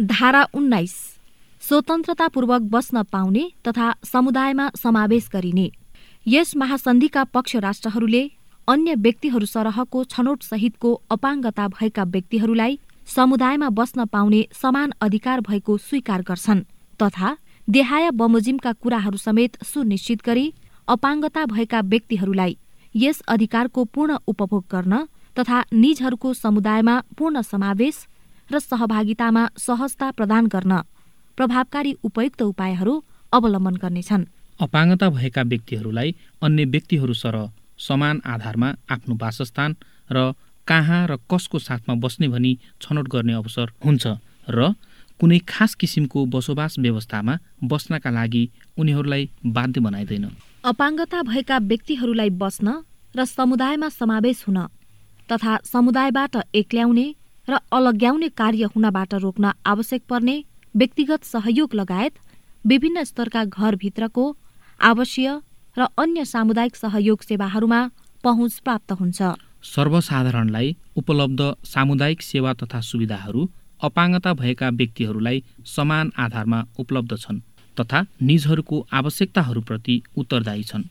धारा उन्नाइस स्वतन्त्रतापूर्वक बस्न पाउने तथा समुदायमा समावेश गरिने। यस महासन्धिका पक्ष राष्ट्रहरूले अन्य व्यक्तिहरू सरहको छनौट सहितको अपाङ्गता भएका व्यक्तिहरूलाई समुदायमा बस्न पाउने समान अधिकार भएको स्वीकार गर्छन् तथा देहाय बमोजिमका कुराहरू समेत सुनिश्चित गरी अपाङ्गता भएका व्यक्तिहरूलाई यस अधिकारको पूर्ण उपभोग गर्न तथा निजहरूको समुदायमा पूर्ण समावेश र सहभागितामा सहजता प्रदान गर्न प्रभावकारी उपयुक्त उपायहरू अवलम्बन गर्नेछन्। अपाङ्गता भएका व्यक्तिहरूलाई अन्य व्यक्तिहरू सरह समान आधारमा आफ्नो वासस्थान र कहाँ र कसको साथमा बस्ने भनी छनौट गर्ने अवसर हुन्छ र कुनै खास किसिमको बसोबास व्यवस्थामा बस्नका लागि उनीहरूलाई बाध्य बनाइँदैन। अपाङ्गता भएका व्यक्तिहरूलाई बस्न र समुदायमा समावेश हुन तथा समुदायबाट एक्ल्याउने र अलग्याउने कार्य हुनबाट रोक्न आवश्यक पर्ने व्यक्तिगत सहयोग लगायत विभिन्न स्तरका घरभित्रको आवासीय र अन्य सामुदायिक सहयोग सेवाहरूमा पहुँच प्राप्त हुन्छ। सर्वसाधारणलाई उपलब्ध सामुदायिक सेवा तथा सुविधाहरू अपाङ्गता भएका व्यक्तिहरूलाई समान आधारमा उपलब्ध छन् तथा निजहरूको आवश्यकताहरूप्रति उत्तरदायी छन्।